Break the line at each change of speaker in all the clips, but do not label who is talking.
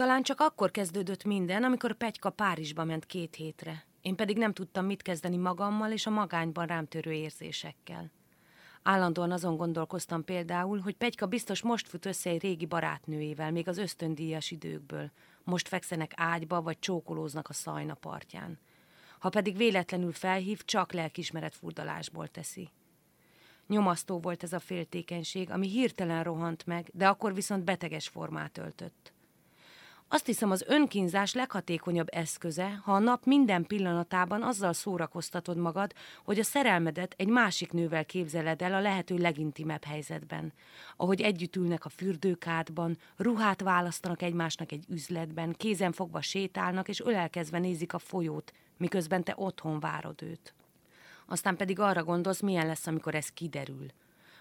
Talán csak akkor kezdődött minden, amikor Pegyka Párizsba ment két hétre. Én pedig nem tudtam mit kezdeni magammal és a magányban rám törő érzésekkel. Állandóan azon gondolkoztam például, hogy Pegyka biztos most fut össze egy régi barátnőjével, még az ösztöndíjas időkből. Most fekszenek ágyba, vagy csókolóznak a szajna partján. Ha pedig véletlenül felhív, csak lelkismeret furdalásból teszi. Nyomasztó volt ez a féltékenység, ami hirtelen rohant meg, de akkor viszont beteges formát öltött. Azt hiszem az önkínzás leghatékonyabb eszköze, ha a nap minden pillanatában azzal szórakoztatod magad, hogy a szerelmedet egy másik nővel képzeled el a lehető legintimebb helyzetben. Ahogy együtt ülnek a fürdőkádban, ruhát választanak egymásnak egy üzletben, kézen fogva sétálnak és ölelkezve nézik a folyót, miközben te otthon várod őt. Aztán pedig arra gondolsz, milyen lesz, amikor ez kiderül –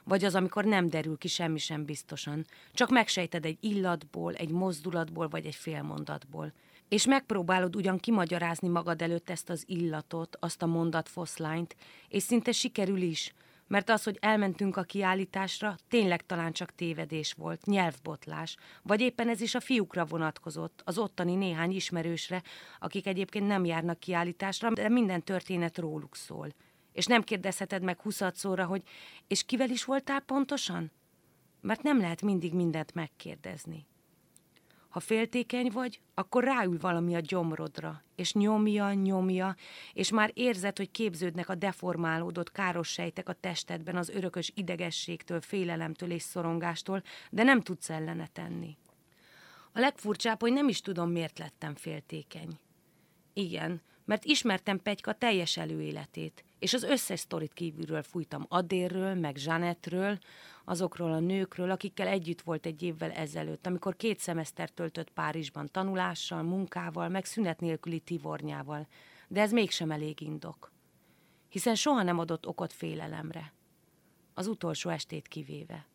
vagy az, amikor nem derül ki semmi sem biztosan, csak megsejted egy illatból, egy mozdulatból, vagy egy félmondatból. És megpróbálod ugyan kimagyarázni magad előtt ezt az illatot, azt a mondatfoszlányt, és szinte sikerül is, mert az, hogy elmentünk a kiállításra, tényleg talán csak tévedés volt, nyelvbotlás, vagy éppen ez is a fiúkra vonatkozott, az ottani néhány ismerősre, akik egyébként nem járnak kiállításra, de minden történet róluk szól és nem kérdezheted meg huszadszóra, hogy és kivel is voltál pontosan? Mert nem lehet mindig mindent megkérdezni. Ha féltékeny vagy, akkor ráül valami a gyomrodra, és nyomja, nyomja, és már érzed, hogy képződnek a deformálódott káros sejtek a testedben az örökös idegességtől, félelemtől és szorongástól, de nem tudsz ellene tenni. A legfurcsább, hogy nem is tudom, miért lettem féltékeny. Igen, mert ismertem Pegyka teljes előéletét, és az összes sztorit kívülről fújtam Adérről, meg Zsanettről, azokról a nőkről, akikkel együtt volt egy évvel ezelőtt, amikor két szemeszter töltött Párizsban tanulással, munkával, meg szünet nélküli tivornyával, de ez mégsem elég indok. Hiszen soha nem adott okot félelemre. Az utolsó estét kivéve.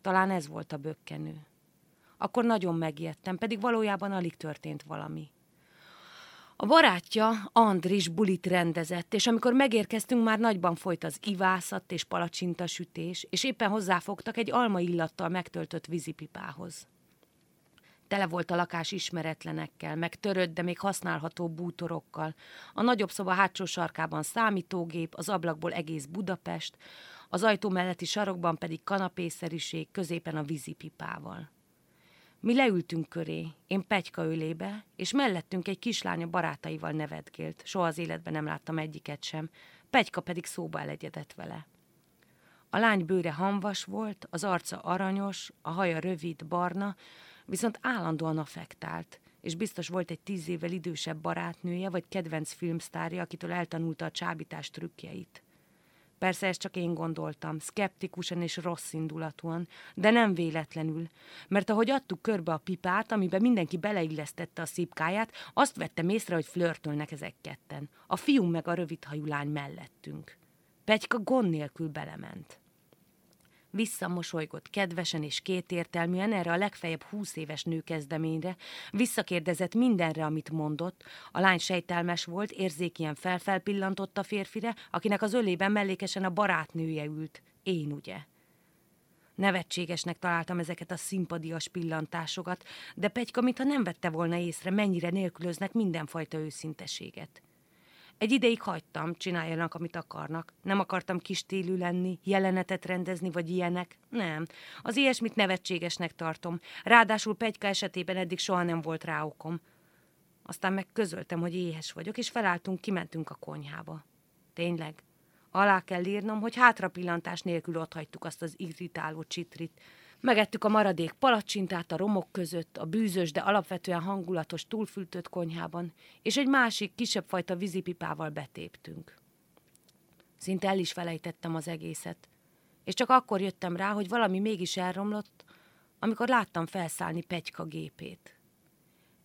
Talán ez volt a bökkenő. Akkor nagyon megijedtem, pedig valójában alig történt valami. A barátja Andris bulit rendezett, és amikor megérkeztünk, már nagyban folyt az ivászat és palacsintasütés, és éppen hozzáfogtak egy alma illattal megtöltött vízipipához. Tele volt a lakás ismeretlenekkel, meg törött, de még használható bútorokkal. A nagyobb szoba hátsó sarkában számítógép, az ablakból egész Budapest, az ajtó melletti sarokban pedig kanapészeriség, középen a vízipipával. Mi leültünk köré, én Pegyka ölébe, és mellettünk egy kislánya barátaival nevetgélt. Soha az életben nem láttam egyiket sem, Pegyka pedig szóba elegyedett vele. A lány bőre hamvas volt, az arca aranyos, a haja rövid, barna, viszont állandóan affektált, és biztos volt egy tíz évvel idősebb barátnője, vagy kedvenc filmsztárja, akitől eltanulta a csábítás trükkjeit. Persze ezt csak én gondoltam, szkeptikusan és rossz indulatúan, de nem véletlenül, mert ahogy adtuk körbe a pipát, amiben mindenki beleillesztette a szipkáját, azt vettem észre, hogy flörtölnek ezek ketten. A fiú meg a rövidhajú lány mellettünk. Pegyka gond nélkül belement. Visszamosolygott kedvesen és kétértelműen erre a legfeljebb húsz éves nő kezdeményre, visszakérdezett mindenre, amit mondott. A lány sejtelmes volt, érzékien felfelpillantott a férfire, akinek az ölében mellékesen a barátnője ült. Én ugye. Nevetségesnek találtam ezeket a szimpadias pillantásokat, de Pegyka, mintha nem vette volna észre, mennyire nélkülöznek mindenfajta őszinteséget. Egy ideig hagytam, csináljanak, amit akarnak. Nem akartam kistílű lenni, jelenetet rendezni, vagy ilyenek. Nem, az ilyesmit nevetségesnek tartom. Ráadásul Pegyka esetében eddig soha nem volt rá okom. Aztán meg közöltem, hogy éhes vagyok, és felálltunk, kimentünk a konyhába. Tényleg? Alá kell írnom, hogy hátrapillantás nélkül ott hagytuk azt az irritáló csitrit, Megettük a maradék palacsintát a romok között, a bűzös, de alapvetően hangulatos túlfültött konyhában, és egy másik, kisebb fajta vízipipával betéptünk. Szinte el is felejtettem az egészet, és csak akkor jöttem rá, hogy valami mégis elromlott, amikor láttam felszállni Pegyka gépét.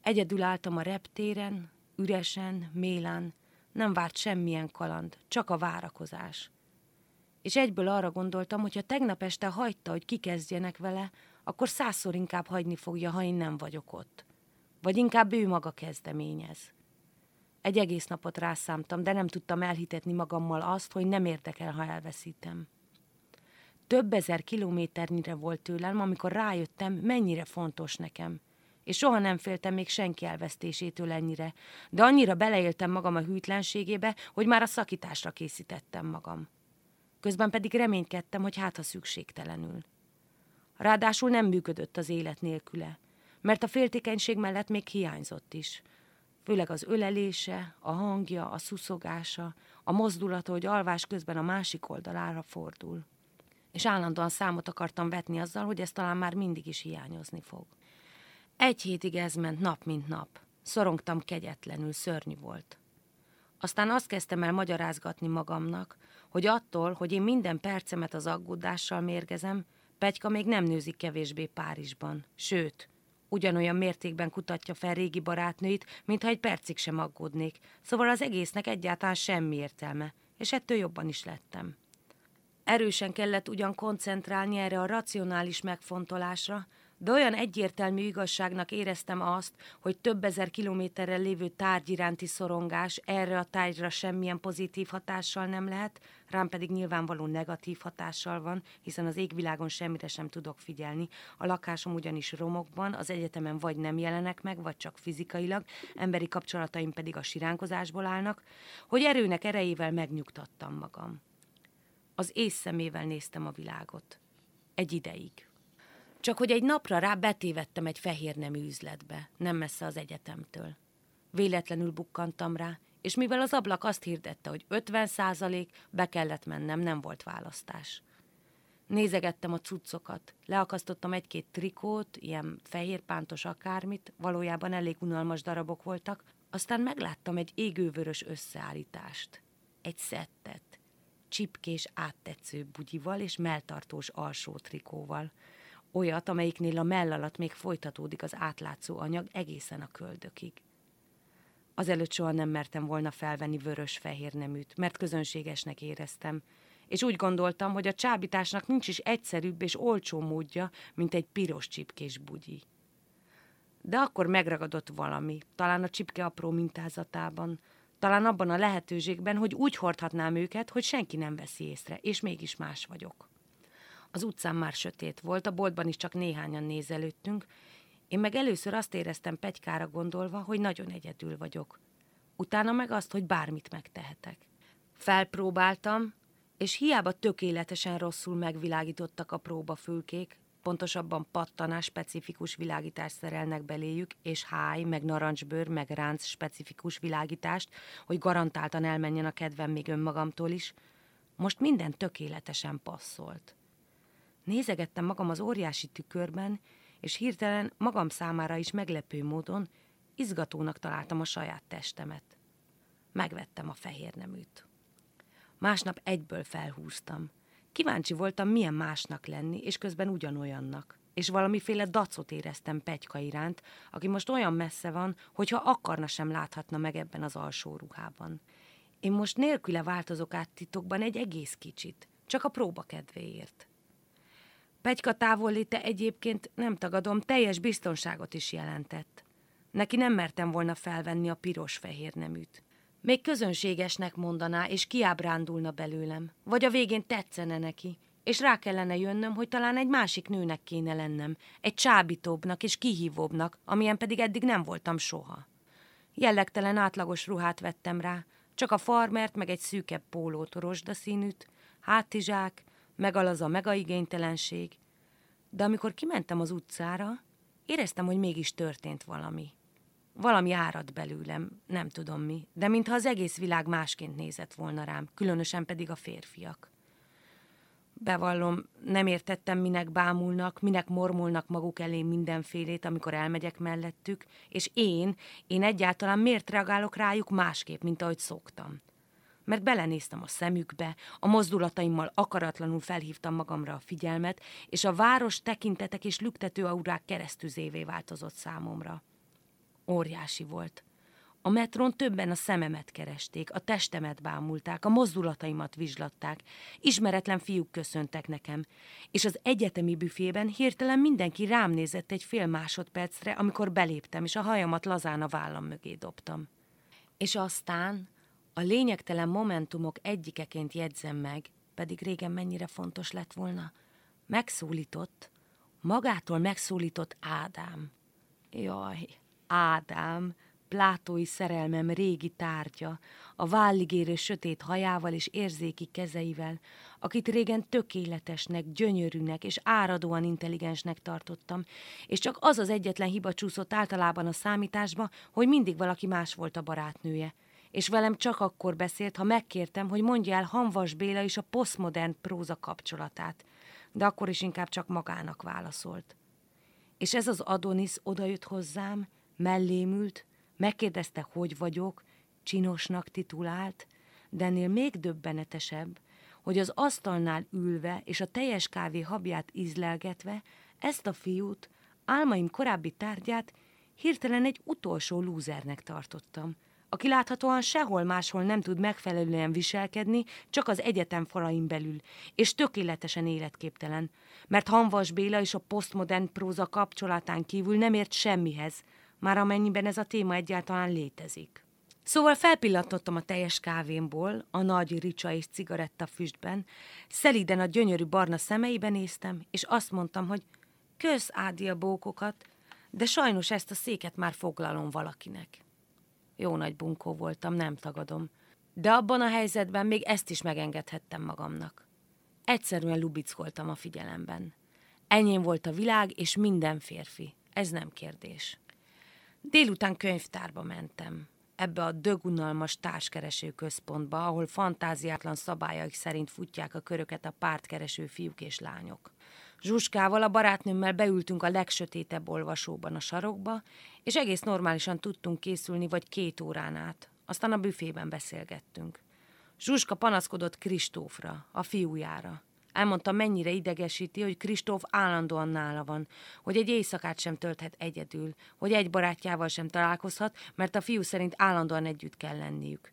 Egyedül álltam a reptéren, üresen, mélán, nem várt semmilyen kaland, csak a várakozás és egyből arra gondoltam, hogy ha tegnap este hagyta, hogy kikezdjenek vele, akkor százszor inkább hagyni fogja, ha én nem vagyok ott. Vagy inkább ő maga kezdeményez. Egy egész napot rászámtam, de nem tudtam elhitetni magammal azt, hogy nem érdekel, ha elveszítem. Több ezer kilométernyire volt tőlem, amikor rájöttem, mennyire fontos nekem. és soha nem féltem még senki elvesztésétől ennyire, de annyira beleéltem magam a hűtlenségébe, hogy már a szakításra készítettem magam. Közben pedig reménykedtem, hogy hát ha szükségtelenül. Ráadásul nem működött az élet nélküle, mert a féltékenység mellett még hiányzott is. Főleg az ölelése, a hangja, a szuszogása, a mozdulata, hogy alvás közben a másik oldalára fordul. És állandóan számot akartam vetni azzal, hogy ez talán már mindig is hiányozni fog. Egy hétig ez ment nap, mint nap. Szorongtam kegyetlenül, szörnyű volt. Aztán azt kezdtem el magyarázgatni magamnak, hogy attól, hogy én minden percemet az aggódással mérgezem, Pegyka még nem nőzik kevésbé Párizsban. Sőt, ugyanolyan mértékben kutatja fel régi barátnőit, mintha egy percig sem aggódnék. Szóval az egésznek egyáltalán semmi értelme, és ettől jobban is lettem. Erősen kellett ugyan koncentrálni erre a racionális megfontolásra, de olyan egyértelmű igazságnak éreztem azt, hogy több ezer kilométerrel lévő tárgy iránti szorongás erre a tárgyra semmilyen pozitív hatással nem lehet, rám pedig nyilvánvaló negatív hatással van, hiszen az égvilágon semmire sem tudok figyelni. A lakásom ugyanis romokban, az egyetemen vagy nem jelenek meg, vagy csak fizikailag, emberi kapcsolataim pedig a siránkozásból állnak, hogy erőnek erejével megnyugtattam magam. Az észszemével néztem a világot. Egy ideig. Csak hogy egy napra rá betévettem egy fehér nemű üzletbe, nem messze az egyetemtől. Véletlenül bukkantam rá, és mivel az ablak azt hirdette, hogy 50 százalék, be kellett mennem, nem volt választás. Nézegettem a cuccokat, leakasztottam egy-két trikót, ilyen fehérpántos akármit, valójában elég unalmas darabok voltak, aztán megláttam egy égővörös összeállítást. Egy szettet, csipkés áttetsző bugyival és melltartós alsó trikóval – Olyat, amelyiknél a mell alatt még folytatódik az átlátszó anyag egészen a köldökig. Azelőtt soha nem mertem volna felvenni vörös-fehér neműt, mert közönségesnek éreztem, és úgy gondoltam, hogy a csábításnak nincs is egyszerűbb és olcsó módja, mint egy piros csipkés bugyi. De akkor megragadott valami, talán a csipke apró mintázatában, talán abban a lehetőségben, hogy úgy hordhatnám őket, hogy senki nem veszi észre, és mégis más vagyok. Az utcán már sötét volt, a boltban is csak néhányan nézelődtünk. Én meg először azt éreztem Pegykára gondolva, hogy nagyon egyedül vagyok. Utána meg azt, hogy bármit megtehetek. Felpróbáltam, és hiába tökéletesen rosszul megvilágítottak a próbafülkék, pontosabban pattanás specifikus világítást szerelnek beléjük, és háj, meg narancsbőr, meg ránc specifikus világítást, hogy garantáltan elmenjen a kedvem még önmagamtól is, most minden tökéletesen passzolt. Nézegettem magam az óriási tükörben, és hirtelen magam számára is meglepő módon izgatónak találtam a saját testemet. Megvettem a fehér neműt. Másnap egyből felhúztam. Kíváncsi voltam, milyen másnak lenni, és közben ugyanolyannak. És valamiféle dacot éreztem Pegyka iránt, aki most olyan messze van, hogyha akarna sem láthatna meg ebben az alsó ruhában. Én most nélküle változok át titokban egy egész kicsit, csak a próba kedvéért. Pegyka távolléte egyébként, nem tagadom, teljes biztonságot is jelentett. Neki nem mertem volna felvenni a piros-fehér neműt. Még közönségesnek mondaná, és kiábrándulna belőlem. Vagy a végén tetszene neki, és rá kellene jönnöm, hogy talán egy másik nőnek kéne lennem, egy csábítóbbnak és kihívóbbnak, amilyen pedig eddig nem voltam soha. Jellegtelen átlagos ruhát vettem rá, csak a farmert, meg egy szűkebb pólót, rozsdaszínűt, hátizsák, megalaz a megaigénytelenség. De amikor kimentem az utcára, éreztem, hogy mégis történt valami. Valami árad belőlem, nem tudom mi, de mintha az egész világ másként nézett volna rám, különösen pedig a férfiak. Bevallom, nem értettem, minek bámulnak, minek mormolnak maguk elé mindenfélét, amikor elmegyek mellettük, és én, én egyáltalán miért reagálok rájuk másképp, mint ahogy szoktam mert belenéztem a szemükbe, a mozdulataimmal akaratlanul felhívtam magamra a figyelmet, és a város tekintetek és lüktető aurák keresztüzévé változott számomra. Óriási volt. A metron többen a szememet keresték, a testemet bámulták, a mozdulataimat vizslatták, ismeretlen fiúk köszöntek nekem, és az egyetemi büfében hirtelen mindenki rám nézett egy fél másodpercre, amikor beléptem, és a hajamat lazán a vállam mögé dobtam. És aztán a lényegtelen momentumok egyikeként jegyzem meg, pedig régen mennyire fontos lett volna. Megszólított, magától megszólított Ádám. Jaj, Ádám, plátói szerelmem régi tárgya, a válligérő sötét hajával és érzéki kezeivel, akit régen tökéletesnek, gyönyörűnek és áradóan intelligensnek tartottam, és csak az az egyetlen hiba csúszott általában a számításba, hogy mindig valaki más volt a barátnője. És velem csak akkor beszélt, ha megkértem, hogy mondja el Hanvas Béla és a posztmodern próza kapcsolatát, de akkor is inkább csak magának válaszolt. És ez az Adonis odajött hozzám, mellém ült, megkérdezte, hogy vagyok, csinosnak titulált, de ennél még döbbenetesebb, hogy az asztalnál ülve és a teljes kávé habját ízlelgetve ezt a fiút, álmaim korábbi tárgyát hirtelen egy utolsó lúzernek tartottam, aki láthatóan sehol máshol nem tud megfelelően viselkedni, csak az egyetem falain belül, és tökéletesen életképtelen, mert Hanvas Béla és a posztmodern próza kapcsolatán kívül nem ért semmihez, már amennyiben ez a téma egyáltalán létezik. Szóval felpillantottam a teljes kávémból, a nagy ricsa és cigaretta füstben, szeliden a gyönyörű barna szemeiben néztem, és azt mondtam, hogy kösz ádi a bókokat, de sajnos ezt a széket már foglalom valakinek. Jó nagy bunkó voltam, nem tagadom, de abban a helyzetben még ezt is megengedhettem magamnak. Egyszerűen lubickoltam a figyelemben. Enyém volt a világ, és minden férfi. Ez nem kérdés. Délután könyvtárba mentem, ebbe a dögunalmas társkereső központba, ahol fantáziátlan szabályaik szerint futják a köröket a pártkereső fiúk és lányok. Zsuskával, a barátnőmmel beültünk a legsötétebb olvasóban a sarokba, és egész normálisan tudtunk készülni vagy két órán át. Aztán a büfében beszélgettünk. Zsuska panaszkodott Kristófra, a fiújára. Elmondta, mennyire idegesíti, hogy Kristóf állandóan nála van, hogy egy éjszakát sem tölthet egyedül, hogy egy barátjával sem találkozhat, mert a fiú szerint állandóan együtt kell lenniük.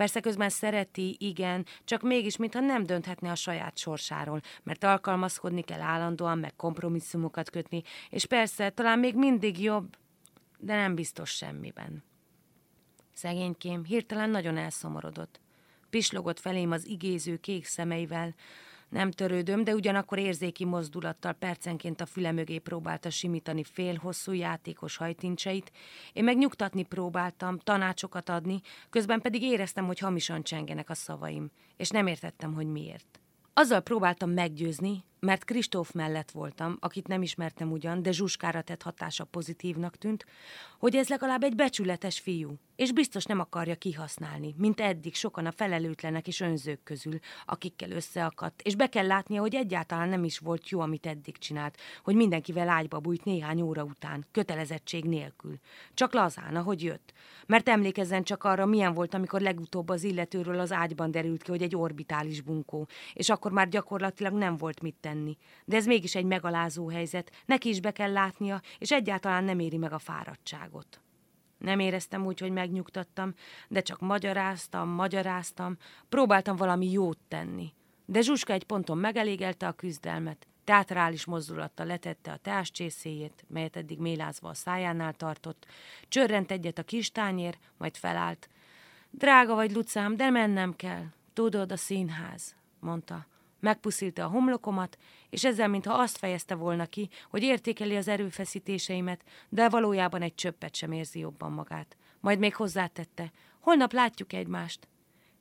Persze közben szereti, igen, csak mégis, mintha nem dönthetne a saját sorsáról, mert alkalmazkodni kell állandóan, meg kompromisszumokat kötni, és persze, talán még mindig jobb, de nem biztos semmiben. Szegénykém hirtelen nagyon elszomorodott. Pislogott felém az igéző kék szemeivel, nem törődöm, de ugyanakkor érzéki mozdulattal percenként a füle mögé próbálta simítani fél-hosszú játékos hajtincseit. Én meg nyugtatni próbáltam, tanácsokat adni, közben pedig éreztem, hogy hamisan csengenek a szavaim, és nem értettem, hogy miért. Azzal próbáltam meggyőzni, mert Kristóf mellett voltam, akit nem ismertem ugyan, de Zsuskára tett hatása pozitívnak tűnt, hogy ez legalább egy becsületes fiú, és biztos nem akarja kihasználni, mint eddig sokan a felelőtlenek és önzők közül, akikkel összeakadt, és be kell látnia, hogy egyáltalán nem is volt jó, amit eddig csinált, hogy mindenkivel ágyba bújt néhány óra után, kötelezettség nélkül. Csak lazán, ahogy jött. Mert emlékezzen csak arra, milyen volt, amikor legutóbb az illetőről az ágyban derült ki, hogy egy orbitális bunkó, és akkor már gyakorlatilag nem volt mit tenni. De ez mégis egy megalázó helyzet, neki is be kell látnia, és egyáltalán nem éri meg a fáradtságot. Nem éreztem úgy, hogy megnyugtattam, de csak magyaráztam, magyaráztam, próbáltam valami jót tenni. De Zsuska egy ponton megelégelte a küzdelmet, teatrális mozdulattal letette a teáscsészéjét, melyet eddig mélázva a szájánál tartott, csörrent egyet a kis tányér, majd felállt. Drága vagy, Lucám, de mennem kell. Tudod, a színház, mondta. Megpuszilta a homlokomat, és ezzel mintha azt fejezte volna ki, hogy értékeli az erőfeszítéseimet, de valójában egy csöppet sem érzi jobban magát. Majd még hozzátette, holnap látjuk egymást.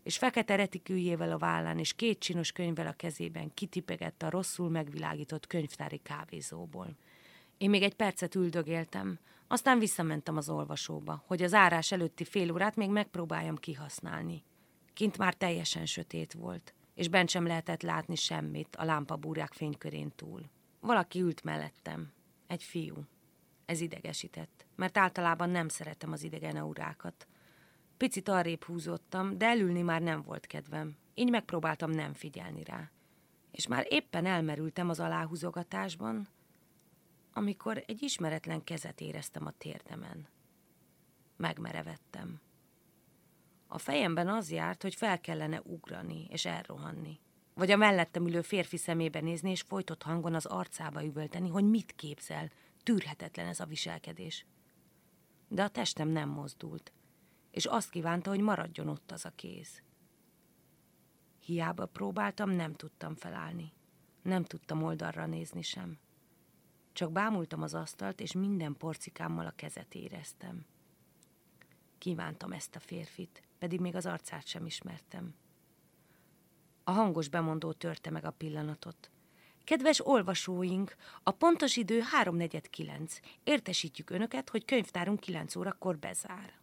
És fekete retikűjével a vállán és két csinos könyvvel a kezében kitipegett a rosszul megvilágított könyvtári kávézóból. Én még egy percet üldögéltem, aztán visszamentem az olvasóba, hogy az árás előtti fél órát még megpróbáljam kihasználni. Kint már teljesen sötét volt és bent sem lehetett látni semmit a lámpabúrák fénykörén túl. Valaki ült mellettem. Egy fiú. Ez idegesített, mert általában nem szeretem az idegen aurákat. Picit arrébb húzottam, de elülni már nem volt kedvem. Így megpróbáltam nem figyelni rá. És már éppen elmerültem az aláhúzogatásban, amikor egy ismeretlen kezet éreztem a térdemen. Megmerevettem. A fejemben az járt, hogy fel kellene ugrani és elrohanni. Vagy a mellettem ülő férfi szemébe nézni, és folytott hangon az arcába üvölteni, hogy mit képzel. Tűrhetetlen ez a viselkedés. De a testem nem mozdult, és azt kívánta, hogy maradjon ott az a kéz. Hiába próbáltam, nem tudtam felállni. Nem tudtam oldalra nézni sem. Csak bámultam az asztalt, és minden porcikámmal a kezet éreztem. Kívántam ezt a férfit, pedig még az arcát sem ismertem. A hangos bemondó törte meg a pillanatot. Kedves olvasóink, a pontos idő 3.49. Értesítjük Önöket, hogy könyvtárunk 9 órakor bezár.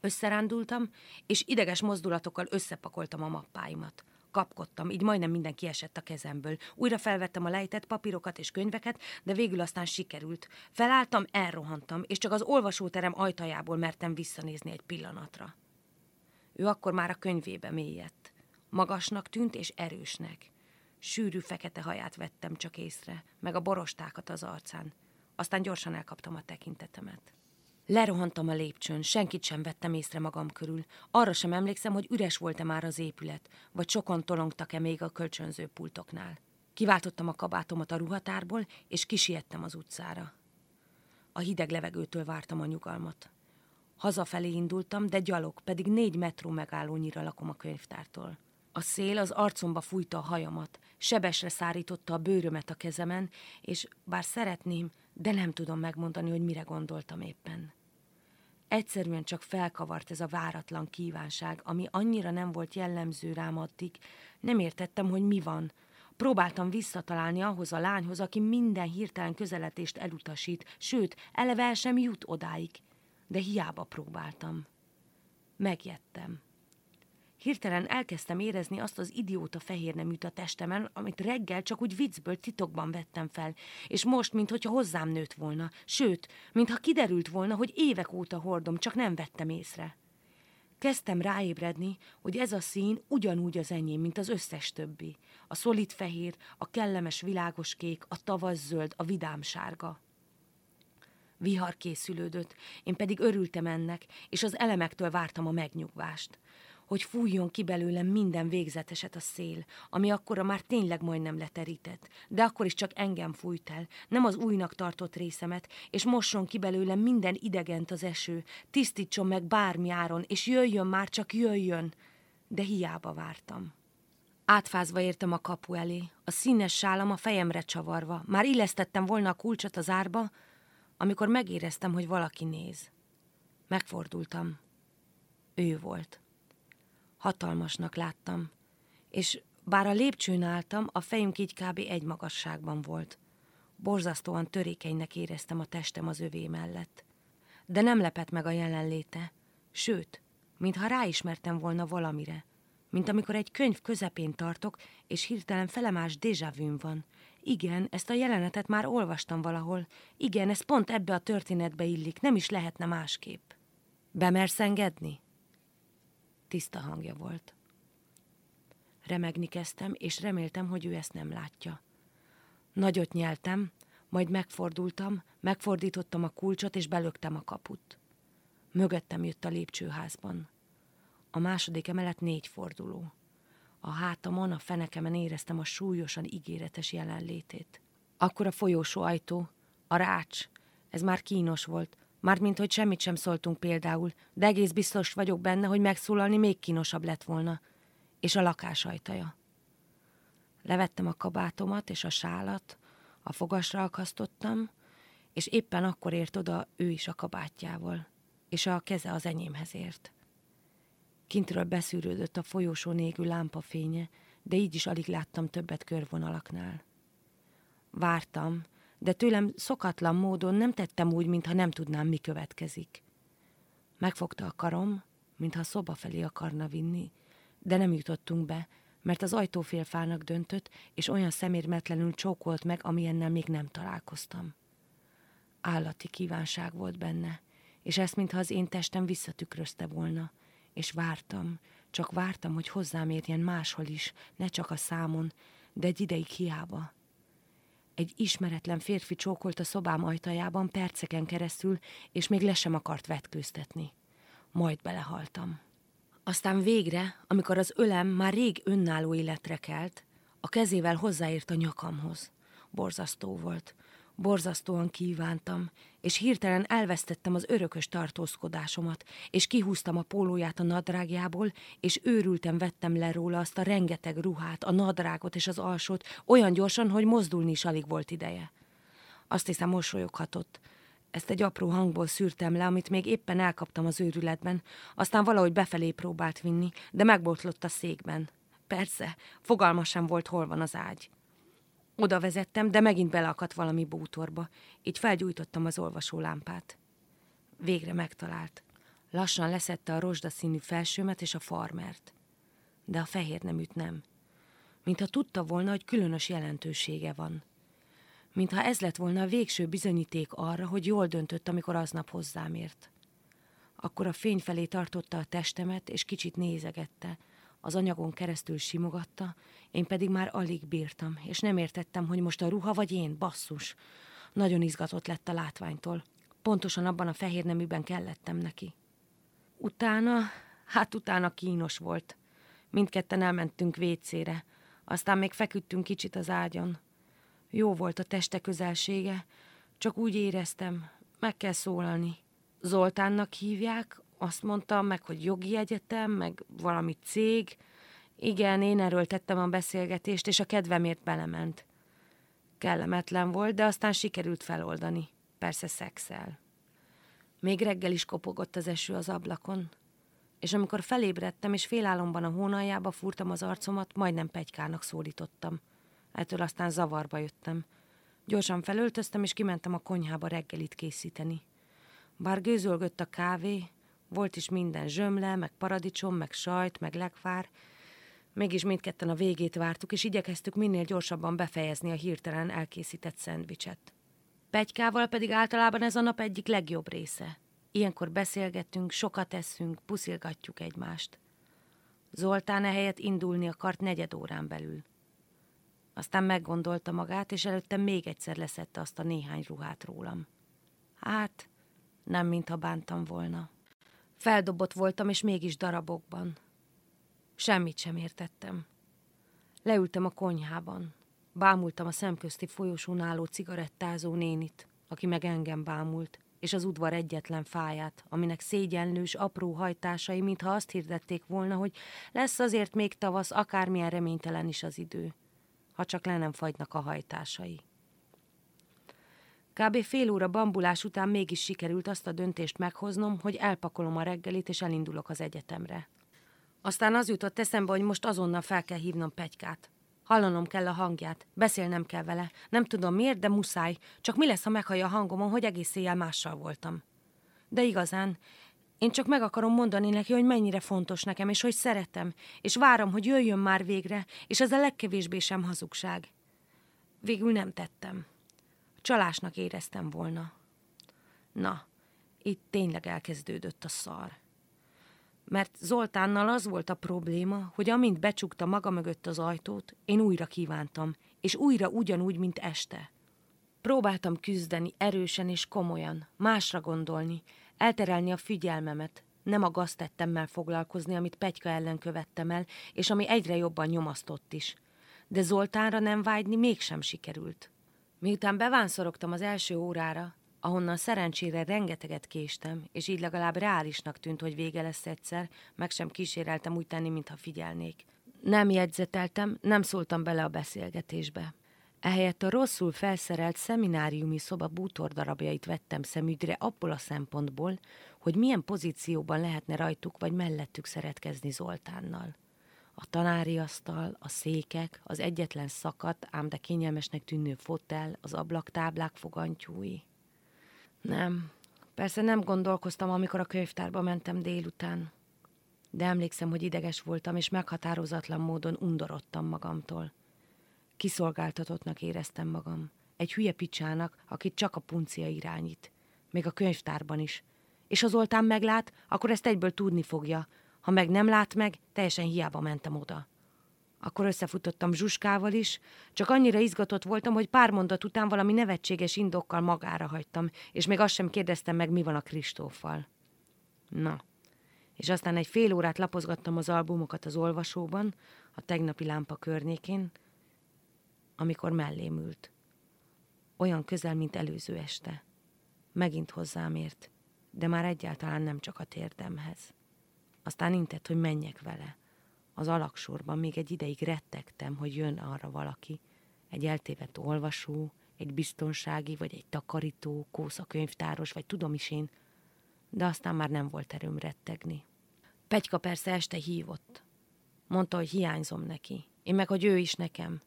Összerándultam, és ideges mozdulatokkal összepakoltam a mappáimat. Kapkodtam, így majdnem minden kiesett a kezemből. Újra felvettem a lejtett papírokat és könyveket, de végül aztán sikerült. Felálltam, elrohantam, és csak az olvasóterem ajtajából mertem visszanézni egy pillanatra. Ő akkor már a könyvébe mélyedt. Magasnak tűnt és erősnek. Sűrű fekete haját vettem csak észre, meg a borostákat az arcán. Aztán gyorsan elkaptam a tekintetemet. Lerohantam a lépcsőn, senkit sem vettem észre magam körül. Arra sem emlékszem, hogy üres volt-e már az épület, vagy sokan tolongtak-e még a kölcsönző pultoknál. Kiváltottam a kabátomat a ruhatárból, és kisiettem az utcára. A hideg levegőtől vártam a nyugalmat. Hazafelé indultam, de gyalog, pedig négy metró megállónyira lakom a könyvtártól. A szél az arcomba fújta a hajamat, sebesre szárította a bőrömet a kezemen, és bár szeretném, de nem tudom megmondani, hogy mire gondoltam éppen. Egyszerűen csak felkavart ez a váratlan kívánság, ami annyira nem volt jellemző rám addig, nem értettem, hogy mi van. Próbáltam visszatalálni ahhoz a lányhoz, aki minden hirtelen közeletést elutasít, sőt, eleve el sem jut odáig. De hiába próbáltam. Megjettem. Hirtelen elkezdtem érezni azt az idióta fehér neműt a testemen, amit reggel csak úgy viccből titokban vettem fel, és most, mintha hozzám nőtt volna, sőt, mintha kiderült volna, hogy évek óta hordom, csak nem vettem észre. Kezdtem ráébredni, hogy ez a szín ugyanúgy az enyém, mint az összes többi. A szolid fehér, a kellemes világos kék, a tavasz zöld, a vidám sárga. Vihar készülődött, én pedig örültem ennek, és az elemektől vártam a megnyugvást hogy fújjon ki belőlem minden végzeteset a szél, ami akkora már tényleg majdnem leterített, de akkor is csak engem fújt el, nem az újnak tartott részemet, és mosson ki belőlem minden idegent az eső, tisztítson meg bármi áron, és jöjjön már, csak jöjjön. De hiába vártam. Átfázva értem a kapu elé, a színes sálam a fejemre csavarva, már illesztettem volna a kulcsot az árba, amikor megéreztem, hogy valaki néz. Megfordultam. Ő volt. Hatalmasnak láttam, és bár a lépcsőn álltam, a fejünk így kb. egy magasságban volt. Borzasztóan törékenynek éreztem a testem az övé mellett. De nem lepett meg a jelenléte, sőt, mintha ráismertem volna valamire, mint amikor egy könyv közepén tartok, és hirtelen felemás déjavűn van. Igen, ezt a jelenetet már olvastam valahol. Igen, ez pont ebbe a történetbe illik, nem is lehetne másképp. Bemersz engedni? Tiszta hangja volt. Remegni kezdtem, és reméltem, hogy ő ezt nem látja. Nagyot nyeltem, majd megfordultam, megfordítottam a kulcsot, és belöktem a kaput. Mögöttem jött a lépcsőházban. A második emelet négy forduló. A hátamon, a fenekemen éreztem a súlyosan ígéretes jelenlétét. Akkor a folyósó ajtó, a rács, ez már kínos volt, Mármint, hogy semmit sem szóltunk például, de egész biztos vagyok benne, hogy megszólalni még kínosabb lett volna. És a lakás ajtaja. Levettem a kabátomat és a sálat, a fogasra akasztottam, és éppen akkor ért oda ő is a kabátjával, és a keze az enyémhez ért. Kintről beszűrődött a folyósó négű lámpafénye, de így is alig láttam többet körvonalaknál. Vártam, de tőlem szokatlan módon nem tettem úgy, mintha nem tudnám, mi következik. Megfogta a karom, mintha a szoba felé akarna vinni, de nem jutottunk be, mert az ajtófélfának döntött, és olyan szemérmetlenül csókolt meg, amilyennel még nem találkoztam. Állati kívánság volt benne, és ezt mintha az én testem visszatükrözte volna, és vártam, csak vártam, hogy hozzám érjen máshol is, ne csak a számon, de egy ideig hiába. Egy ismeretlen férfi csókolt a szobám ajtajában perceken keresztül, és még le sem akart vetkőztetni. Majd belehaltam. Aztán végre, amikor az ölem már rég önálló életre kelt, a kezével hozzáért a nyakamhoz. Borzasztó volt. Borzasztóan kívántam, és hirtelen elvesztettem az örökös tartózkodásomat, és kihúztam a pólóját a nadrágjából, és őrültem vettem le róla azt a rengeteg ruhát, a nadrágot és az alsót, olyan gyorsan, hogy mozdulni is alig volt ideje. Azt hiszem, mosolyoghatott. Ezt egy apró hangból szűrtem le, amit még éppen elkaptam az őrületben, aztán valahogy befelé próbált vinni, de megbotlott a székben. Persze, fogalma sem volt, hol van az ágy. Oda vezettem, de megint beleakadt valami bútorba, így felgyújtottam az olvasó lámpát. Végre megtalált. Lassan leszette a rozsdaszínű felsőmet és a farmert. De a fehér neműt nem. Mintha tudta volna, hogy különös jelentősége van. Mintha ez lett volna a végső bizonyíték arra, hogy jól döntött, amikor aznap hozzám ért. Akkor a fény felé tartotta a testemet, és kicsit nézegette. Az anyagon keresztül simogatta, én pedig már alig bírtam, és nem értettem, hogy most a ruha vagy én, basszus. Nagyon izgatott lett a látványtól. Pontosan abban a fehér neműben kellettem neki. Utána, hát utána kínos volt. Mindketten elmentünk vécére, aztán még feküdtünk kicsit az ágyon. Jó volt a teste közelsége, csak úgy éreztem, meg kell szólalni. Zoltánnak hívják, azt mondta meg, hogy jogi egyetem, meg valami cég. Igen, én erről tettem a beszélgetést, és a kedvemért belement. Kellemetlen volt, de aztán sikerült feloldani. Persze szexel. Még reggel is kopogott az eső az ablakon, és amikor felébredtem, és félálomban a hónaljába fúrtam az arcomat, majdnem pegykának szólítottam. Ettől aztán zavarba jöttem. Gyorsan felöltöztem, és kimentem a konyhába reggelit készíteni. Bár gőzölgött a kávé, volt is minden zsömle, meg paradicsom, meg sajt, meg legfár, mégis mindketten a végét vártuk, és igyekeztük minél gyorsabban befejezni a hirtelen elkészített szendvicset. Pegykával pedig általában ez a nap egyik legjobb része. Ilyenkor beszélgetünk, sokat eszünk, puszilgatjuk egymást. Zoltán ehelyett indulni akart negyed órán belül. Aztán meggondolta magát, és előtte még egyszer leszette azt a néhány ruhát rólam. Hát, nem mintha bántam volna. Feldobott voltam, és mégis darabokban. Semmit sem értettem. Leültem a konyhában. Bámultam a szemközti folyosón álló cigarettázó nénit, aki meg engem bámult, és az udvar egyetlen fáját, aminek szégyenlős, apró hajtásai, mintha azt hirdették volna, hogy lesz azért még tavasz, akármilyen reménytelen is az idő, ha csak le nem fagynak a hajtásai. Kb. fél óra bambulás után mégis sikerült azt a döntést meghoznom, hogy elpakolom a reggelit és elindulok az egyetemre. Aztán az jutott eszembe, hogy most azonnal fel kell hívnom Pegykát. Hallanom kell a hangját, beszélnem kell vele. Nem tudom miért, de muszáj. Csak mi lesz, ha meghallja a hangomon, hogy egész éjjel mással voltam. De igazán, én csak meg akarom mondani neki, hogy mennyire fontos nekem, és hogy szeretem, és várom, hogy jöjjön már végre, és ez a legkevésbé sem hazugság. Végül nem tettem. Csalásnak éreztem volna. Na, itt tényleg elkezdődött a szar mert Zoltánnal az volt a probléma, hogy amint becsukta maga mögött az ajtót, én újra kívántam, és újra ugyanúgy, mint este. Próbáltam küzdeni erősen és komolyan, másra gondolni, elterelni a figyelmemet, nem a gaztettemmel foglalkozni, amit Pegyka ellen követtem el, és ami egyre jobban nyomasztott is. De Zoltánra nem vágyni mégsem sikerült. Miután bevánszorogtam az első órára, ahonnan szerencsére rengeteget késtem, és így legalább reálisnak tűnt, hogy vége lesz egyszer, meg sem kíséreltem úgy tenni, mintha figyelnék. Nem jegyzeteltem, nem szóltam bele a beszélgetésbe. Ehelyett a rosszul felszerelt szemináriumi szoba bútordarabjait vettem szemügyre abból a szempontból, hogy milyen pozícióban lehetne rajtuk vagy mellettük szeretkezni Zoltánnal. A tanári asztal, a székek, az egyetlen szakadt, ám de kényelmesnek tűnő fotel, az ablaktáblák fogantyúi. Nem, persze nem gondolkoztam, amikor a könyvtárba mentem délután. De emlékszem, hogy ideges voltam, és meghatározatlan módon undorodtam magamtól. Kiszolgáltatottnak éreztem magam. Egy hülye picsának, akit csak a puncia irányít. Még a könyvtárban is. És ha Zoltán meglát, akkor ezt egyből tudni fogja. Ha meg nem lát meg, teljesen hiába mentem oda. Akkor összefutottam Zsuskával is, csak annyira izgatott voltam, hogy pár mondat után valami nevetséges indokkal magára hagytam, és még azt sem kérdeztem meg, mi van a Kristóffal. Na, és aztán egy fél órát lapozgattam az albumokat az olvasóban, a tegnapi lámpa környékén, amikor mellém ült. Olyan közel, mint előző este. Megint hozzám ért, de már egyáltalán nem csak a térdemhez. Aztán intett, hogy menjek vele. Az alaksorban még egy ideig rettegtem, hogy jön arra valaki, egy eltévedt olvasó, egy biztonsági, vagy egy takarító, kószakönyvtáros, vagy tudom is én, de aztán már nem volt erőm rettegni. Pegyka persze este hívott. Mondta, hogy hiányzom neki. Én meg, hogy ő is nekem.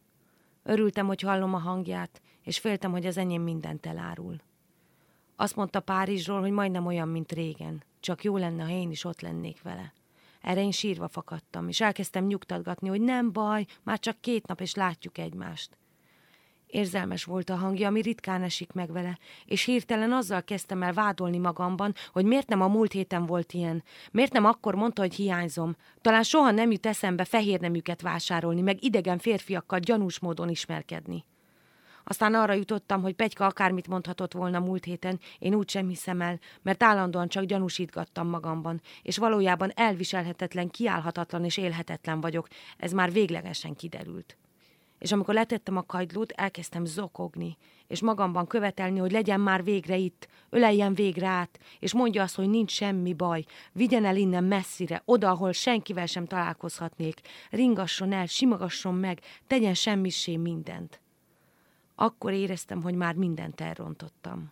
Örültem, hogy hallom a hangját, és féltem, hogy az enyém mindent elárul. Azt mondta Párizsról, hogy majdnem olyan, mint régen, csak jó lenne, ha én is ott lennék vele. Erre én sírva fakadtam, és elkezdtem nyugtatgatni, hogy nem baj, már csak két nap, és látjuk egymást. Érzelmes volt a hangja, ami ritkán esik meg vele, és hirtelen azzal kezdtem el vádolni magamban, hogy miért nem a múlt héten volt ilyen, miért nem akkor mondta, hogy hiányzom. Talán soha nem jut eszembe fehér neműket vásárolni, meg idegen férfiakkal gyanús módon ismerkedni. Aztán arra jutottam, hogy Pegyka akármit mondhatott volna múlt héten, én úgy sem hiszem el, mert állandóan csak gyanúsítgattam magamban, és valójában elviselhetetlen, kiállhatatlan és élhetetlen vagyok, ez már véglegesen kiderült. És amikor letettem a kagylót, elkezdtem zokogni, és magamban követelni, hogy legyen már végre itt, öleljen végre át, és mondja azt, hogy nincs semmi baj, vigyen el innen messzire, oda, ahol senkivel sem találkozhatnék, ringasson el, simogasson meg, tegyen semmissé mindent. Akkor éreztem, hogy már mindent elrontottam.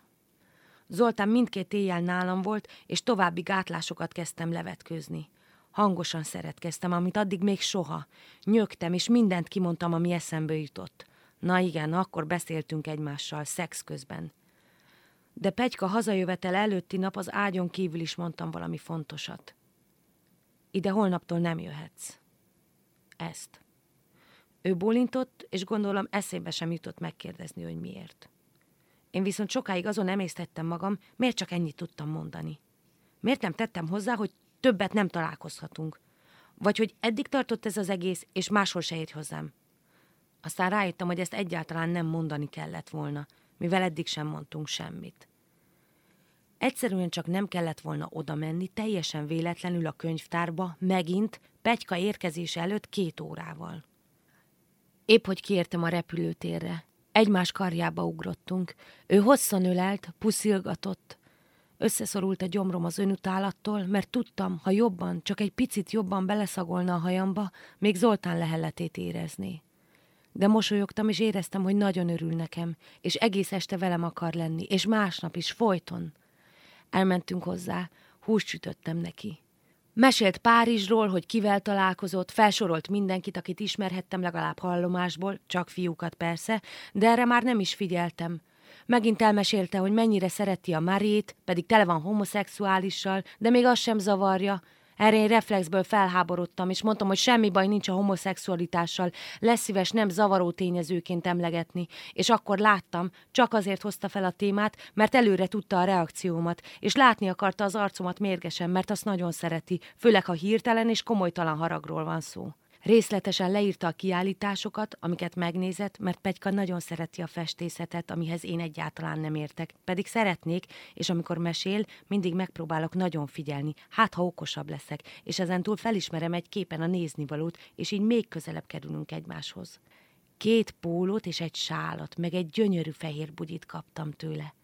Zoltán mindkét éjjel nálam volt, és további gátlásokat kezdtem levetkőzni. Hangosan szeretkeztem, amit addig még soha. Nyögtem, és mindent kimondtam, ami eszembe jutott. Na igen, akkor beszéltünk egymással, szex közben. De Pegyka hazajövetel előtti nap az ágyon kívül is mondtam valami fontosat. Ide holnaptól nem jöhetsz. Ezt. Ő bólintott, és gondolom eszébe sem jutott megkérdezni, hogy miért. Én viszont sokáig azon emésztettem magam, miért csak ennyit tudtam mondani. Miért nem tettem hozzá, hogy többet nem találkozhatunk? Vagy hogy eddig tartott ez az egész, és máshol se ért hozzám? Aztán rájöttem, hogy ezt egyáltalán nem mondani kellett volna, mivel eddig sem mondtunk semmit. Egyszerűen csak nem kellett volna oda menni, teljesen véletlenül a könyvtárba, megint, Pegyka érkezése előtt két órával. Épp hogy kiértem a repülőtérre. Egymás karjába ugrottunk. Ő hosszan ölelt, puszilgatott. Összeszorult a gyomrom az önutálattól, mert tudtam, ha jobban, csak egy picit jobban beleszagolna a hajamba, még Zoltán lehelletét érezni. De mosolyogtam, és éreztem, hogy nagyon örül nekem, és egész este velem akar lenni, és másnap is, folyton. Elmentünk hozzá, húst sütöttem neki. Mesélt Párizsról, hogy kivel találkozott, felsorolt mindenkit, akit ismerhettem legalább hallomásból, csak fiúkat persze, de erre már nem is figyeltem. Megint elmesélte, hogy mennyire szereti a Marét, pedig tele van homoszexuálissal, de még az sem zavarja, erre én reflexből felháborodtam, és mondtam, hogy semmi baj nincs a homoszexualitással, lesz szíves nem zavaró tényezőként emlegetni, és akkor láttam, csak azért hozta fel a témát, mert előre tudta a reakciómat, és látni akarta az arcomat mérgesen, mert azt nagyon szereti, főleg ha hirtelen és komolytalan haragról van szó. Részletesen leírta a kiállításokat, amiket megnézett, mert Pegyka nagyon szereti a festészetet, amihez én egyáltalán nem értek. Pedig szeretnék, és amikor mesél, mindig megpróbálok nagyon figyelni, hát ha okosabb leszek, és ezen túl felismerem egy képen a néznivalót, és így még közelebb kerülünk egymáshoz. Két pólót és egy sálat, meg egy gyönyörű fehér bugyit kaptam tőle.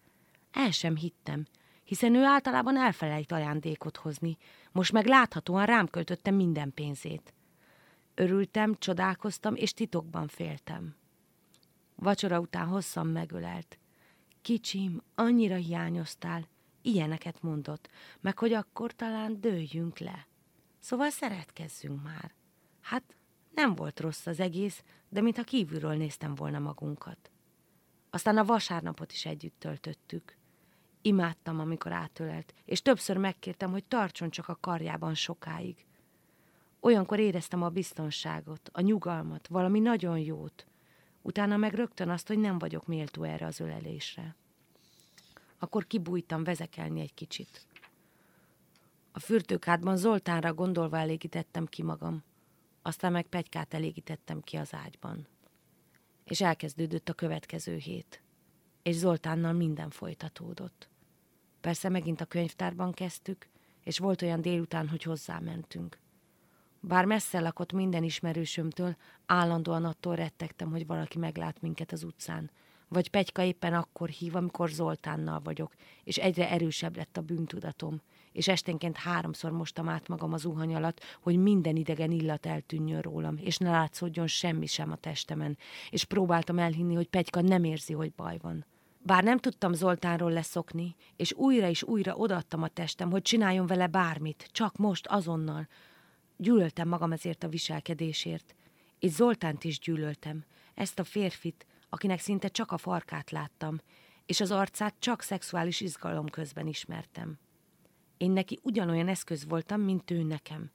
El sem hittem, hiszen ő általában elfelejt ajándékot hozni. Most meg láthatóan rám költötte minden pénzét. Örültem, csodálkoztam, és titokban féltem. Vacsora után hosszan megölelt. Kicsim, annyira hiányoztál, ilyeneket mondott, meg hogy akkor talán dőljünk le. Szóval szeretkezzünk már. Hát nem volt rossz az egész, de mintha kívülről néztem volna magunkat. Aztán a vasárnapot is együtt töltöttük. Imádtam, amikor átölelt, és többször megkértem, hogy tartson csak a karjában sokáig. Olyankor éreztem a biztonságot, a nyugalmat, valami nagyon jót. Utána meg rögtön azt, hogy nem vagyok méltó erre az ölelésre. Akkor kibújtam vezekelni egy kicsit. A fürdőkádban Zoltánra gondolva elégítettem ki magam, aztán meg Pegykát elégítettem ki az ágyban. És elkezdődött a következő hét. És Zoltánnal minden folytatódott. Persze megint a könyvtárban kezdtük, és volt olyan délután, hogy hozzámentünk. Bár messze lakott minden ismerősömtől, állandóan attól rettegtem, hogy valaki meglát minket az utcán. Vagy Pegyka éppen akkor hív, amikor Zoltánnal vagyok, és egyre erősebb lett a bűntudatom, és esténként háromszor mostam át magam az zuhany alatt, hogy minden idegen illat eltűnjön rólam, és ne látszódjon semmi sem a testemen, és próbáltam elhinni, hogy Pegyka nem érzi, hogy baj van. Bár nem tudtam Zoltánról leszokni, és újra és újra odaadtam a testem, hogy csináljon vele bármit, csak most, azonnal. Gyűlöltem magam ezért a viselkedésért. És Zoltánt is gyűlöltem, ezt a férfit, akinek szinte csak a farkát láttam, és az arcát csak szexuális izgalom közben ismertem. Én neki ugyanolyan eszköz voltam, mint ő nekem.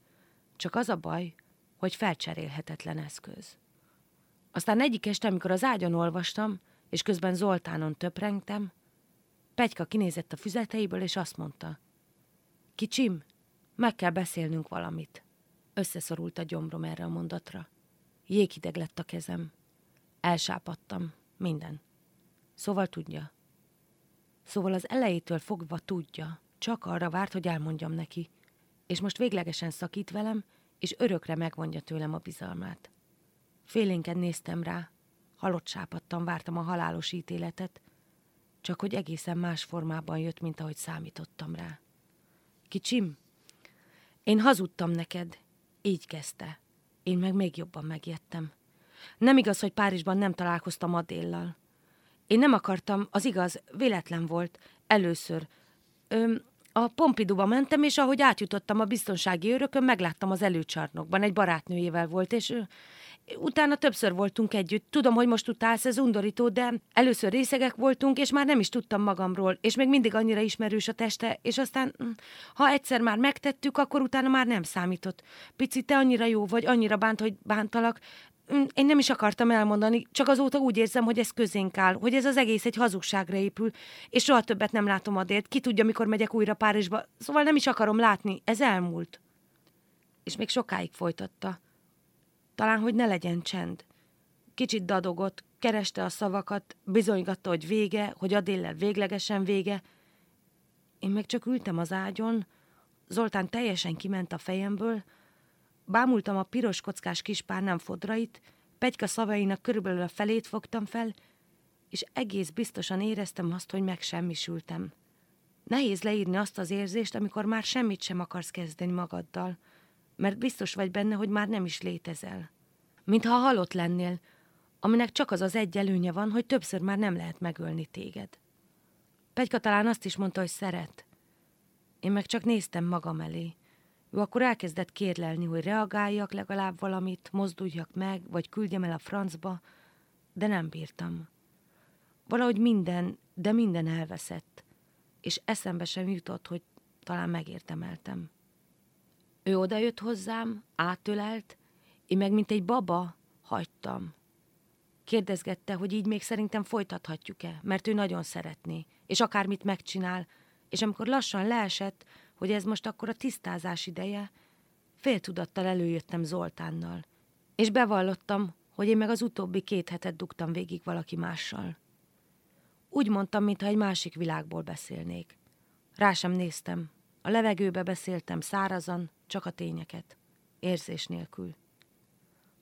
Csak az a baj, hogy felcserélhetetlen eszköz. Aztán egyik este, amikor az ágyon olvastam, és közben Zoltánon töprengtem, Pegyka kinézett a füzeteiből, és azt mondta, Kicsim, meg kell beszélnünk valamit. Összeszorult a gyomrom erre a mondatra. Jéghideg lett a kezem. Elsápadtam. Minden. Szóval tudja. Szóval az elejétől fogva tudja. Csak arra várt, hogy elmondjam neki. És most véglegesen szakít velem, és örökre megvonja tőlem a bizalmát. Félénken néztem rá, halott sápadtam, vártam a halálos ítéletet, csak hogy egészen más formában jött, mint ahogy számítottam rá. Kicsim, én hazudtam neked, így kezdte. Én meg még jobban megijedtem. Nem igaz, hogy Párizsban nem találkoztam Adéllal. Én nem akartam, az igaz, véletlen volt. Először. Öm, a Pompidouba mentem, és ahogy átjutottam a biztonsági őrökön, megláttam az előcsarnokban, egy barátnőjével volt, és Utána többször voltunk együtt. Tudom, hogy most utálsz, ez undorító, de először részegek voltunk, és már nem is tudtam magamról, és még mindig annyira ismerős a teste, és aztán, hm, ha egyszer már megtettük, akkor utána már nem számított. Pici, te annyira jó vagy, annyira bánt, hogy bántalak. Hm, én nem is akartam elmondani, csak azóta úgy érzem, hogy ez közénk áll, hogy ez az egész egy hazugságra épül, és soha többet nem látom adért. Ki tudja, mikor megyek újra Párizsba, szóval nem is akarom látni, ez elmúlt. És még sokáig folytatta. Talán, hogy ne legyen csend. Kicsit dadogott, kereste a szavakat, bizonygatta, hogy vége, hogy a déllel véglegesen vége. Én meg csak ültem az ágyon, Zoltán teljesen kiment a fejemből, bámultam a piros kockás kis párnám fodrait, Pegyka szavainak körülbelül a felét fogtam fel, és egész biztosan éreztem azt, hogy megsemmisültem. Nehéz leírni azt az érzést, amikor már semmit sem akarsz kezdeni magaddal – mert biztos vagy benne, hogy már nem is létezel. Mintha halott lennél, aminek csak az az egy előnye van, hogy többször már nem lehet megölni téged. Pegyka talán azt is mondta, hogy szeret. Én meg csak néztem magam elé. Ő akkor elkezdett kérlelni, hogy reagáljak legalább valamit, mozduljak meg, vagy küldjem el a francba, de nem bírtam. Valahogy minden, de minden elveszett, és eszembe sem jutott, hogy talán megértemeltem. Ő odajött hozzám, átölelt, én meg mint egy baba hagytam. Kérdezgette, hogy így még szerintem folytathatjuk-e, mert ő nagyon szeretné, és akármit megcsinál, és amikor lassan leesett, hogy ez most akkor a tisztázás ideje, féltudattal előjöttem Zoltánnal, és bevallottam, hogy én meg az utóbbi két hetet dugtam végig valaki mással. Úgy mondtam, mintha egy másik világból beszélnék. Rá sem néztem, a levegőbe beszéltem szárazan, csak a tényeket. Érzés nélkül.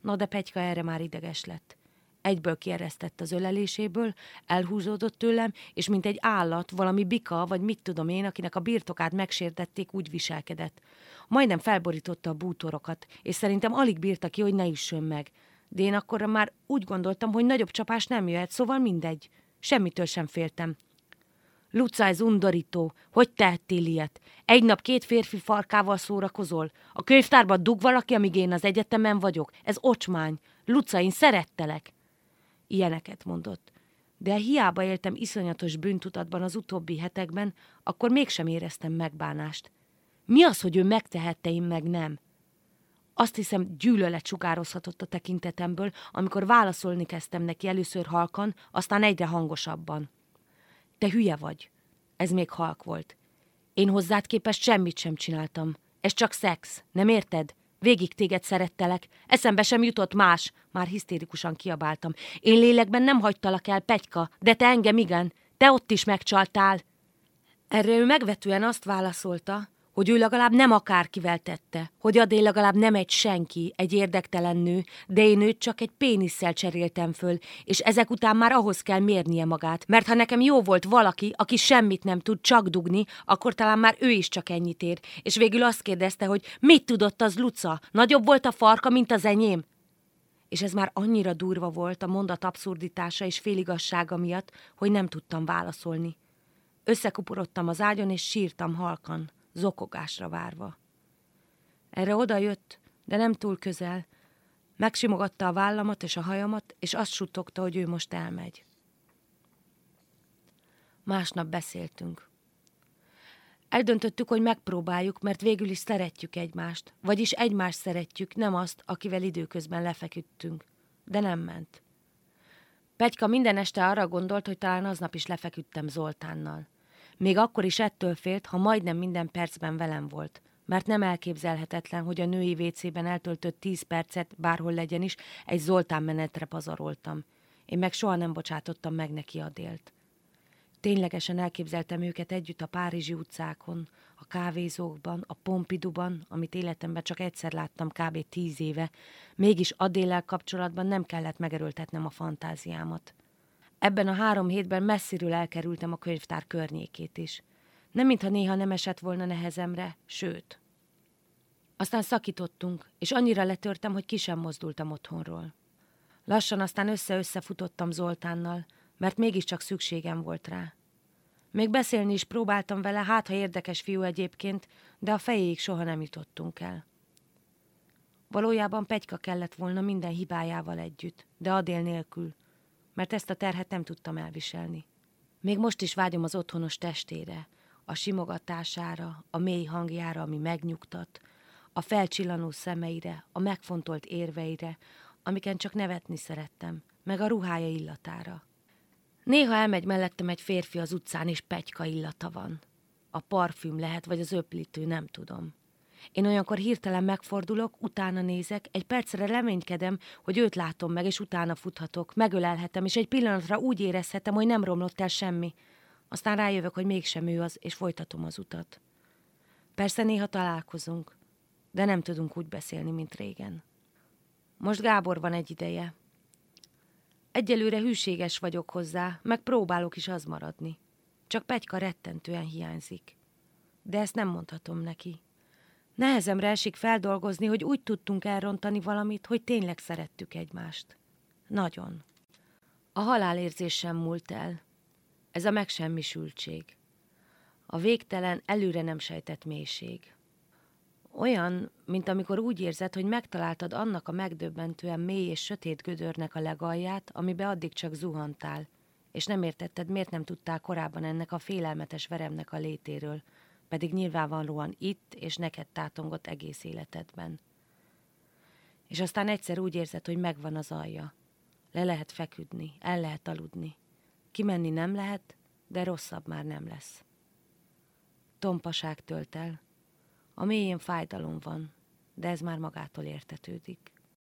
Na de Pegyka erre már ideges lett. Egyből kieresztett az öleléséből, elhúzódott tőlem, és mint egy állat, valami bika, vagy mit tudom én, akinek a birtokát megsértették, úgy viselkedett. Majdnem felborította a bútorokat, és szerintem alig bírta ki, hogy ne üssön meg. De én akkor már úgy gondoltam, hogy nagyobb csapás nem jöhet, szóval mindegy. Semmitől sem féltem. Luca, ez undorító. Hogy tehettél ilyet? Egy nap két férfi farkával szórakozol? A könyvtárban dug valaki, amíg én az egyetemen vagyok? Ez ocsmány. Luca, én szerettelek. Ilyeneket mondott. De hiába éltem iszonyatos bűntudatban az utóbbi hetekben, akkor mégsem éreztem megbánást. Mi az, hogy ő megtehette, én meg nem? Azt hiszem, gyűlölet sugározhatott a tekintetemből, amikor válaszolni kezdtem neki először halkan, aztán egyre hangosabban. Te hülye vagy. Ez még halk volt. Én hozzád képest semmit sem csináltam. Ez csak szex, nem érted? Végig téged szerettelek. Eszembe sem jutott más. Már hisztérikusan kiabáltam. Én lélekben nem hagytalak el, Pegyka, de te engem igen. Te ott is megcsaltál. Erre ő megvetően azt válaszolta, hogy ő legalább nem akárkivel tette, hogy Adél legalább nem egy senki, egy érdektelen nő, de én őt csak egy pénisszel cseréltem föl, és ezek után már ahhoz kell mérnie magát, mert ha nekem jó volt valaki, aki semmit nem tud, csak dugni, akkor talán már ő is csak ennyit ér, és végül azt kérdezte, hogy mit tudott az Luca, nagyobb volt a farka, mint az enyém? És ez már annyira durva volt a mondat abszurditása és féligassága miatt, hogy nem tudtam válaszolni. Összekuporodtam az ágyon, és sírtam halkan zokogásra várva. Erre oda jött, de nem túl közel. Megsimogatta a vállamat és a hajamat, és azt suttogta, hogy ő most elmegy. Másnap beszéltünk. Eldöntöttük, hogy megpróbáljuk, mert végül is szeretjük egymást. Vagyis egymást szeretjük, nem azt, akivel időközben lefeküdtünk. De nem ment. Pegyka minden este arra gondolt, hogy talán aznap is lefeküdtem Zoltánnal. Még akkor is ettől félt, ha majdnem minden percben velem volt. Mert nem elképzelhetetlen, hogy a női vécében eltöltött tíz percet, bárhol legyen is, egy Zoltán menetre pazaroltam. Én meg soha nem bocsátottam meg neki a délt. Ténylegesen elképzeltem őket együtt a Párizsi utcákon, a kávézókban, a Pompiduban, amit életemben csak egyszer láttam kb. tíz éve, mégis Adéllel kapcsolatban nem kellett megerőltetnem a fantáziámat. Ebben a három hétben messziről elkerültem a könyvtár környékét is. Nem mintha néha nem esett volna nehezemre, sőt. Aztán szakítottunk, és annyira letörtem, hogy ki sem mozdultam otthonról. Lassan aztán össze-össze futottam Zoltánnal, mert mégiscsak szükségem volt rá. Még beszélni is próbáltam vele, hát ha érdekes fiú egyébként, de a fejéig soha nem jutottunk el. Valójában Pegyka kellett volna minden hibájával együtt, de Adél nélkül, mert ezt a terhet nem tudtam elviselni. Még most is vágyom az otthonos testére, a simogatására, a mély hangjára, ami megnyugtat, a felcsillanó szemeire, a megfontolt érveire, amiken csak nevetni szerettem, meg a ruhája illatára. Néha elmegy mellettem egy férfi az utcán, és pegyka illata van. A parfüm lehet, vagy az öplítő, nem tudom. Én olyankor hirtelen megfordulok, utána nézek, egy percre reménykedem, hogy őt látom meg, és utána futhatok, megölelhetem, és egy pillanatra úgy érezhetem, hogy nem romlott el semmi. Aztán rájövök, hogy mégsem ő az, és folytatom az utat. Persze néha találkozunk, de nem tudunk úgy beszélni, mint régen. Most Gábor van egy ideje. Egyelőre hűséges vagyok hozzá, meg próbálok is az maradni. Csak Pegyka rettentően hiányzik. De ezt nem mondhatom neki. Nehezemre esik feldolgozni, hogy úgy tudtunk elrontani valamit, hogy tényleg szerettük egymást. Nagyon. A halálérzés sem múlt el. Ez a megsemmisültség. A végtelen, előre nem sejtett mélység. Olyan, mint amikor úgy érzed, hogy megtaláltad annak a megdöbbentően mély és sötét gödörnek a legalját, amibe addig csak zuhantál, és nem értetted, miért nem tudtál korábban ennek a félelmetes veremnek a létéről, pedig nyilvánvalóan itt és neked tátongott egész életedben. És aztán egyszer úgy érzed, hogy megvan az alja. Le lehet feküdni, el lehet aludni. Kimenni nem lehet, de rosszabb már nem lesz. Tompaság tölt el. A mélyén fájdalom van, de ez már magától értetődik.